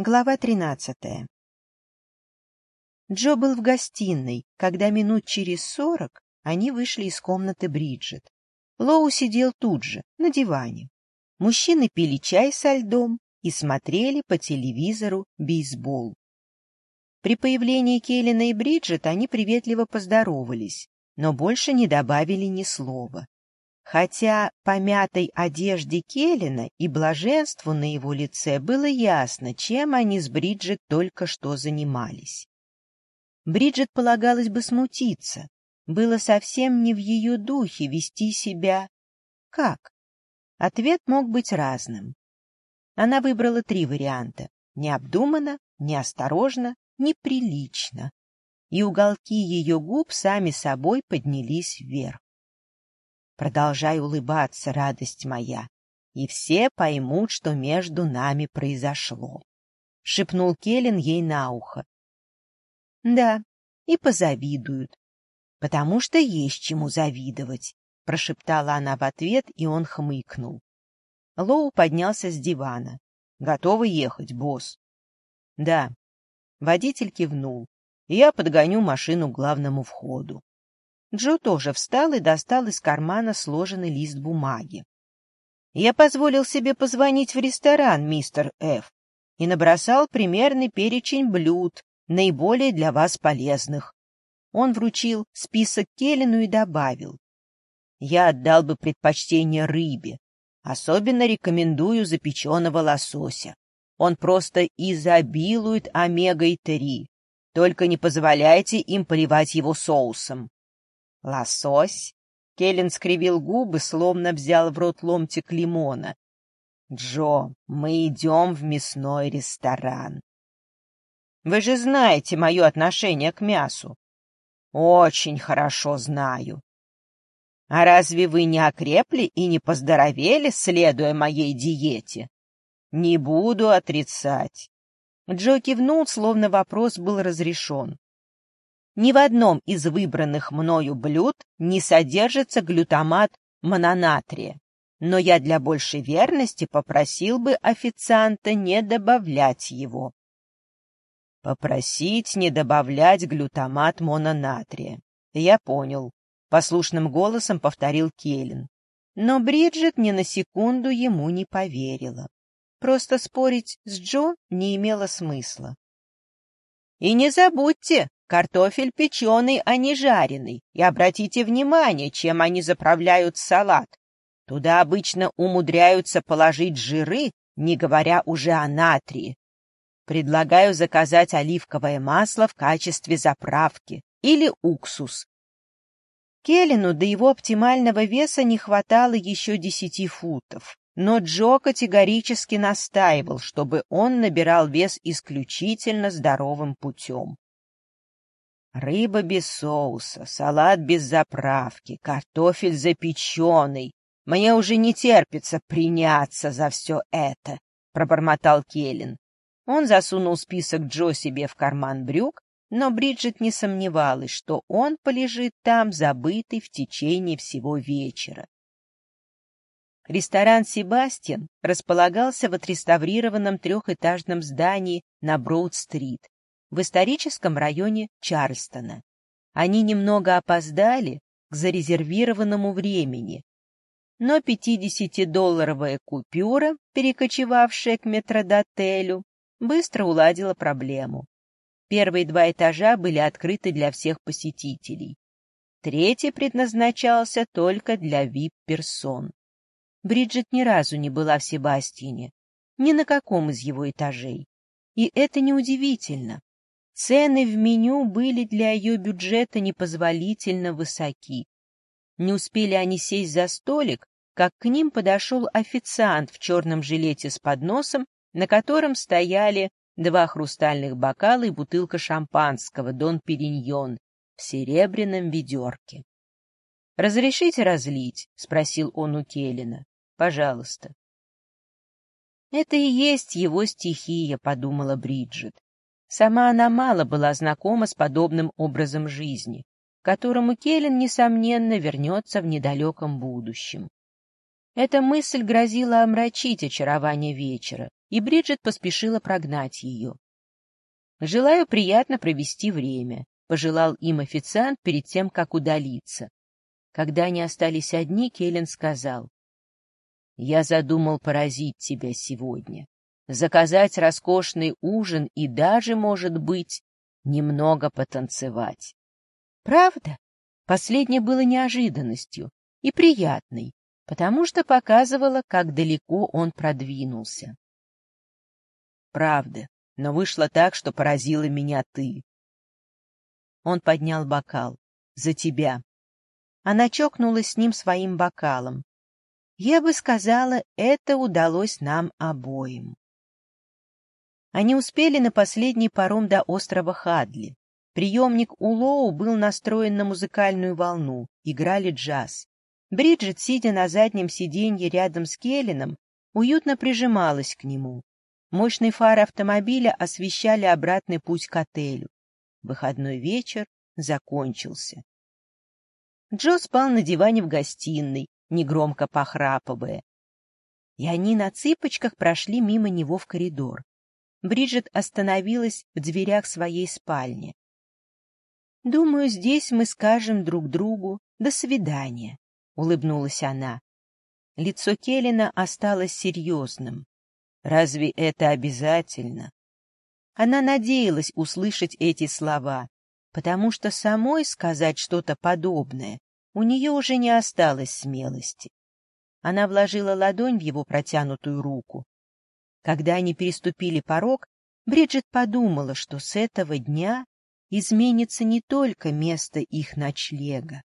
Глава тринадцатая Джо был в гостиной, когда минут через сорок они вышли из комнаты Бриджит. Лоу сидел тут же, на диване. Мужчины пили чай со льдом и смотрели по телевизору бейсбол. При появлении Келлина и Бриджит они приветливо поздоровались, но больше не добавили ни слова хотя по мятой одежде Келлина и блаженству на его лице было ясно, чем они с Бриджит только что занимались. Бриджит полагалось бы смутиться. Было совсем не в ее духе вести себя... Как? Ответ мог быть разным. Она выбрала три варианта. Необдуманно, неосторожно, неприлично. И уголки ее губ сами собой поднялись вверх. Продолжай улыбаться, радость моя, и все поймут, что между нами произошло. — шепнул Келлен ей на ухо. — Да, и позавидуют, потому что есть чему завидовать, — прошептала она в ответ, и он хмыкнул. Лоу поднялся с дивана. — Готовы ехать, босс? — Да. Водитель кивнул. — Я подгоню машину к главному входу. Джо тоже встал и достал из кармана сложенный лист бумаги. «Я позволил себе позвонить в ресторан, мистер Ф, и набросал примерный перечень блюд, наиболее для вас полезных». Он вручил список Келлину и добавил. «Я отдал бы предпочтение рыбе. Особенно рекомендую запеченного лосося. Он просто изобилует омегой-3. Только не позволяйте им поливать его соусом. Лосось? Келлен скривил губы, словно взял в рот ломтик лимона. Джо, мы идем в мясной ресторан. Вы же знаете мое отношение к мясу. Очень хорошо знаю. А разве вы не окрепли и не поздоровели, следуя моей диете? Не буду отрицать. Джо кивнул, словно вопрос был разрешен. Ни в одном из выбранных мною блюд не содержится глютамат мононатрия, но я для большей верности попросил бы официанта не добавлять его. Попросить не добавлять глютамат мононатрия. Я понял. Послушным голосом повторил Келлен. Но Бриджит ни на секунду ему не поверила. Просто спорить с Джо не имело смысла. «И не забудьте, Картофель печеный, а не жареный. И обратите внимание, чем они заправляют салат. Туда обычно умудряются положить жиры, не говоря уже о натрии. Предлагаю заказать оливковое масло в качестве заправки или уксус. Келлину до его оптимального веса не хватало еще десяти футов, но Джо категорически настаивал, чтобы он набирал вес исключительно здоровым путем. Рыба без соуса, салат без заправки, картофель запеченный. Мне уже не терпится приняться за все это, — пробормотал Келлен. Он засунул список Джо себе в карман брюк, но Бриджит не сомневалась, что он полежит там, забытый в течение всего вечера. Ресторан «Себастьян» располагался в отреставрированном трехэтажном здании на Броуд-стрит, в историческом районе Чарльстона. Они немного опоздали к зарезервированному времени, но 50-долларовая купюра, перекочевавшая к метродотелю, быстро уладила проблему. Первые два этажа были открыты для всех посетителей. Третий предназначался только для вип-персон. Бриджит ни разу не была в Себастьяне, ни на каком из его этажей. И это неудивительно. Цены в меню были для ее бюджета непозволительно высоки. Не успели они сесть за столик, как к ним подошел официант в черном жилете с подносом, на котором стояли два хрустальных бокала и бутылка шампанского «Дон Периньон» в серебряном ведерке. «Разрешите разлить?» — спросил он у Келлина. «Пожалуйста». «Это и есть его стихия», — подумала Бриджит. Сама она мало была знакома с подобным образом жизни, к которому Келлен, несомненно, вернется в недалеком будущем. Эта мысль грозила омрачить очарование вечера, и Бриджит поспешила прогнать ее. «Желаю приятно провести время», — пожелал им официант перед тем, как удалиться. Когда они остались одни, Келлен сказал, «Я задумал поразить тебя сегодня, заказать роскошный ужин и даже, может быть, немного потанцевать». «Правда?» Последнее было неожиданностью и приятной, потому что показывало, как далеко он продвинулся. «Правда, но вышло так, что поразила меня ты». Он поднял бокал. «За тебя». Она чокнулась с ним своим бокалом. Я бы сказала, это удалось нам обоим. Они успели на последний паром до острова Хадли. Приемник у Лоу был настроен на музыкальную волну, играли джаз. Бриджит, сидя на заднем сиденье рядом с Келлином, уютно прижималась к нему. Мощные фары автомобиля освещали обратный путь к отелю. Выходной вечер закончился. Джо спал на диване в гостиной, негромко похрапывая. И они на цыпочках прошли мимо него в коридор. Бриджит остановилась в дверях своей спальни. «Думаю, здесь мы скажем друг другу «до свидания», — улыбнулась она. Лицо Келлина осталось серьезным. «Разве это обязательно?» Она надеялась услышать эти слова, потому что самой сказать что-то подобное у нее уже не осталось смелости. Она вложила ладонь в его протянутую руку. Когда они переступили порог, Бриджит подумала, что с этого дня изменится не только место их ночлега.